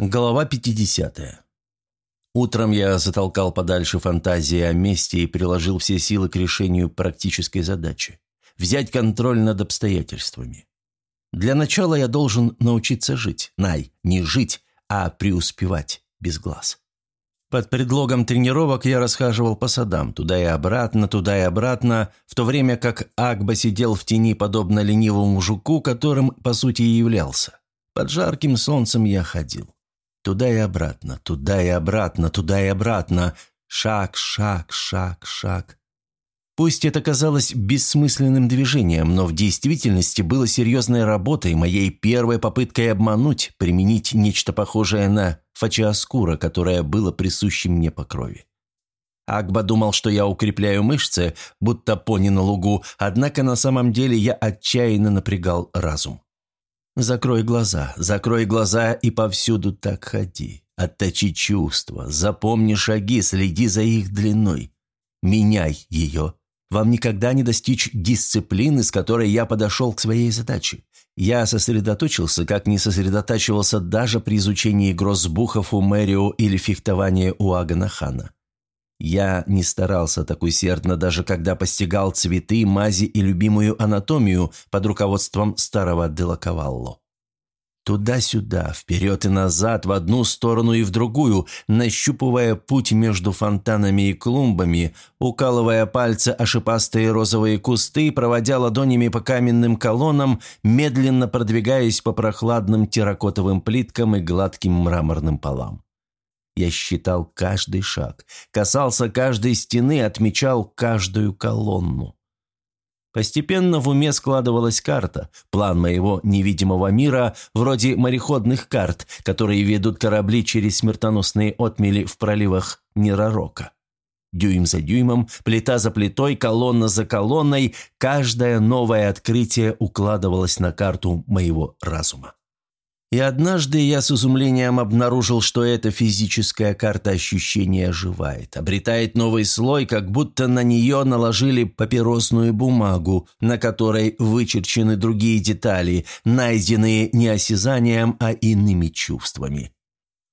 Глава 50. Утром я затолкал подальше фантазии о месте и приложил все силы к решению практической задачи – взять контроль над обстоятельствами. Для начала я должен научиться жить. Най, не жить, а преуспевать без глаз. Под предлогом тренировок я расхаживал по садам, туда и обратно, туда и обратно, в то время как Акба сидел в тени, подобно ленивому жуку, которым, по сути, и являлся. Под жарким солнцем я ходил. Туда и обратно, туда и обратно, туда и обратно. Шаг, шаг, шаг, шаг. Пусть это казалось бессмысленным движением, но в действительности было серьезной работой, моей первой попыткой обмануть, применить нечто похожее на фачиаскура, которое было присуще мне по крови. Акба думал, что я укрепляю мышцы, будто пони на лугу, однако на самом деле я отчаянно напрягал разум. Закрой глаза, закрой глаза и повсюду так ходи. Отточи чувства, запомни шаги, следи за их длиной. Меняй ее. Вам никогда не достичь дисциплины, с которой я подошел к своей задаче. Я сосредоточился, как не сосредотачивался даже при изучении гроссбухов у Мэрио или фехтования у Аганахана. Я не старался так усердно, даже когда постигал цветы, мази и любимую анатомию под руководством старого Делаковалло. Туда-сюда, вперед и назад, в одну сторону и в другую, нащупывая путь между фонтанами и клумбами, укалывая пальцы о шипастые розовые кусты, проводя ладонями по каменным колоннам, медленно продвигаясь по прохладным терракотовым плиткам и гладким мраморным полам. Я считал каждый шаг, касался каждой стены, отмечал каждую колонну. Постепенно в уме складывалась карта, план моего невидимого мира, вроде мореходных карт, которые ведут корабли через смертоносные отмели в проливах Неророка. Дюйм за дюймом, плита за плитой, колонна за колонной, каждое новое открытие укладывалось на карту моего разума. И однажды я с изумлением обнаружил, что эта физическая карта ощущения оживает, обретает новый слой, как будто на нее наложили папиросную бумагу, на которой вычерчены другие детали, найденные не осязанием, а иными чувствами.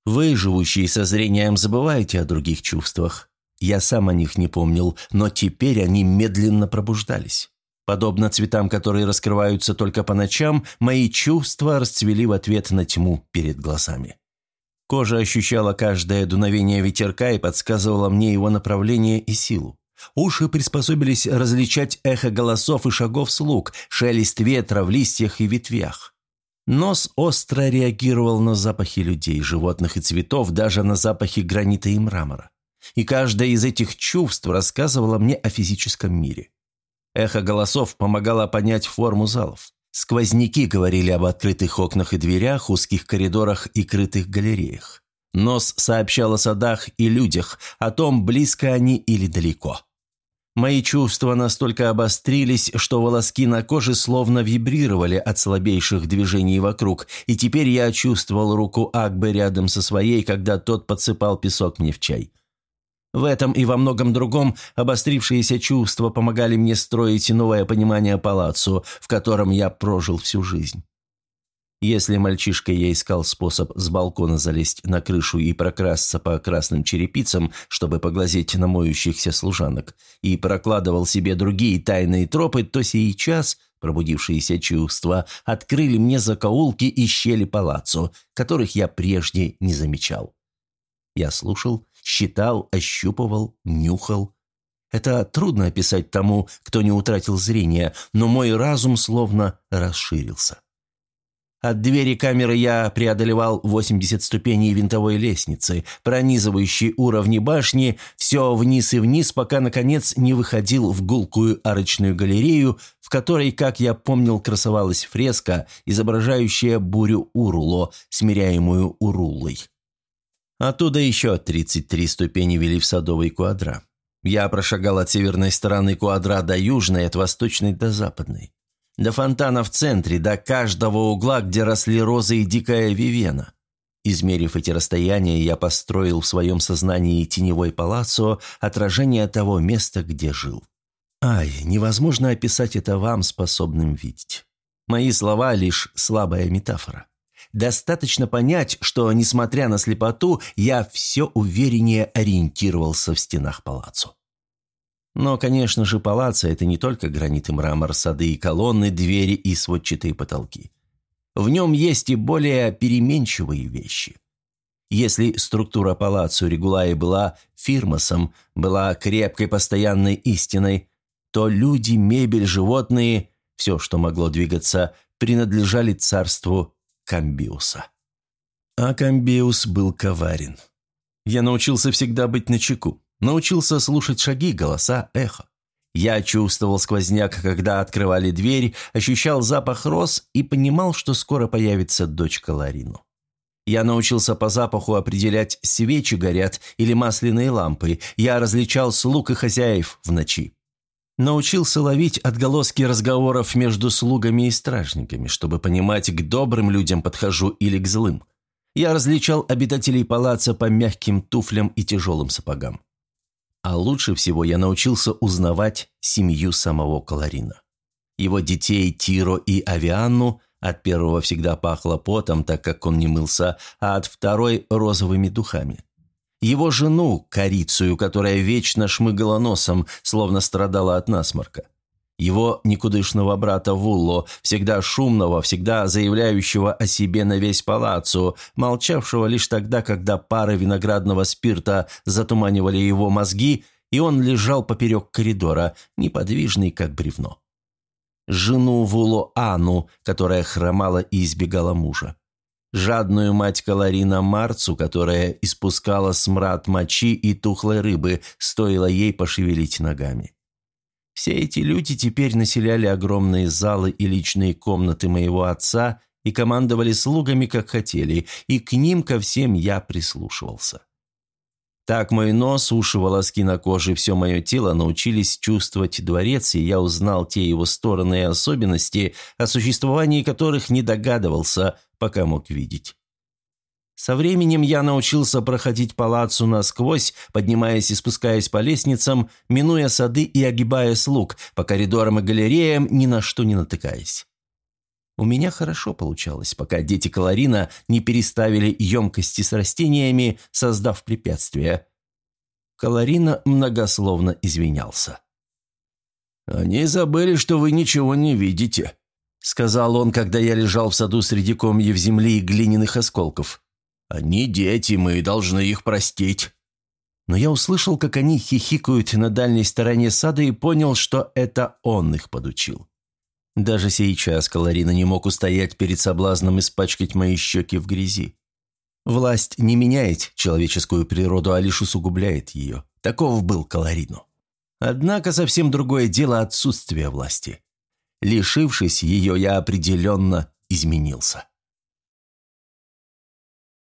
Вы, живущие со зрением, забываете о других чувствах. Я сам о них не помнил, но теперь они медленно пробуждались. Подобно цветам, которые раскрываются только по ночам, мои чувства расцвели в ответ на тьму перед глазами. Кожа ощущала каждое дуновение ветерка и подсказывала мне его направление и силу. Уши приспособились различать эхо голосов и шагов слуг, шелест ветра в листьях и ветвях. Нос остро реагировал на запахи людей, животных и цветов, даже на запахи гранита и мрамора. И каждое из этих чувств рассказывало мне о физическом мире. Эхо голосов помогало понять форму залов. Сквозняки говорили об открытых окнах и дверях, узких коридорах и крытых галереях. Нос сообщал о садах и людях, о том, близко они или далеко. Мои чувства настолько обострились, что волоски на коже словно вибрировали от слабейших движений вокруг, и теперь я чувствовал руку Акбы рядом со своей, когда тот подсыпал песок мне в чай. В этом и во многом другом обострившиеся чувства помогали мне строить новое понимание палаццо, в котором я прожил всю жизнь. Если мальчишкой я искал способ с балкона залезть на крышу и прокрасться по красным черепицам, чтобы поглазеть на моющихся служанок, и прокладывал себе другие тайные тропы, то сейчас пробудившиеся чувства открыли мне закоулки и щели палаццо, которых я прежде не замечал. Я слушал Считал, ощупывал, нюхал. Это трудно описать тому, кто не утратил зрения, но мой разум словно расширился. От двери камеры я преодолевал 80 ступеней винтовой лестницы, пронизывающей уровни башни, все вниз и вниз, пока, наконец, не выходил в гулкую арочную галерею, в которой, как я помнил, красовалась фреска, изображающая бурю Уруло, смиряемую Урулой. Оттуда еще 33 ступени вели в садовый квадра. Я прошагал от северной стороны квадра до южной, от восточной до западной. До фонтана в центре, до каждого угла, где росли розы и дикая вивена. Измерив эти расстояния, я построил в своем сознании теневой палаццо, отражение того места, где жил. Ай, невозможно описать это вам, способным видеть. Мои слова – лишь слабая метафора. Достаточно понять, что, несмотря на слепоту, я все увереннее ориентировался в стенах палацу. Но, конечно же, палаца – это не только гранит и мрамор, сады и колонны, двери и сводчатые потолки. В нем есть и более переменчивые вещи. Если структура палацу Регулаи была фирмосом, была крепкой постоянной истиной, то люди, мебель, животные – все, что могло двигаться, принадлежали царству Камбиуса. А Камбиус был коварен. Я научился всегда быть начеку, научился слушать шаги, голоса, эхо. Я чувствовал сквозняк, когда открывали дверь, ощущал запах роз и понимал, что скоро появится дочка Ларину. Я научился по запаху определять, свечи горят или масляные лампы. Я различал слуг и хозяев в ночи. Научился ловить отголоски разговоров между слугами и стражниками, чтобы понимать, к добрым людям подхожу или к злым. Я различал обитателей палаца по мягким туфлям и тяжелым сапогам. А лучше всего я научился узнавать семью самого Каларина. Его детей Тиро и Авианну от первого всегда пахло потом, так как он не мылся, а от второй – розовыми духами. Его жену, корицию, которая вечно шмыгала носом, словно страдала от насморка. Его никудышного брата Вулло, всегда шумного, всегда заявляющего о себе на весь палацу, молчавшего лишь тогда, когда пары виноградного спирта затуманивали его мозги, и он лежал поперек коридора, неподвижный, как бревно. Жену Вуло Ану, которая хромала и избегала мужа жадную мать Каларина Марцу, которая испускала смрад мочи и тухлой рыбы, стоило ей пошевелить ногами. Все эти люди теперь населяли огромные залы и личные комнаты моего отца и командовали слугами, как хотели, и к ним ко всем я прислушивался. Так мой нос, уши, волоски на коже, все мое тело научились чувствовать дворец, и я узнал те его стороны и особенности, о существовании которых не догадывался, пока мог видеть. Со временем я научился проходить палацу насквозь, поднимаясь и спускаясь по лестницам, минуя сады и огибая слуг, по коридорам и галереям, ни на что не натыкаясь. У меня хорошо получалось, пока дети Каларина не переставили емкости с растениями, создав препятствия. Каларина многословно извинялся. «Они забыли, что вы ничего не видите», — сказал он, когда я лежал в саду среди комьев земли и глиняных осколков. «Они дети, мы должны их простить». Но я услышал, как они хихикают на дальней стороне сада и понял, что это он их подучил. Даже сейчас Каларина не мог устоять перед соблазном испачкать мои щеки в грязи. Власть не меняет человеческую природу, а лишь усугубляет ее. Таков был Каларину. Однако совсем другое дело отсутствие власти. Лишившись ее, я определенно изменился.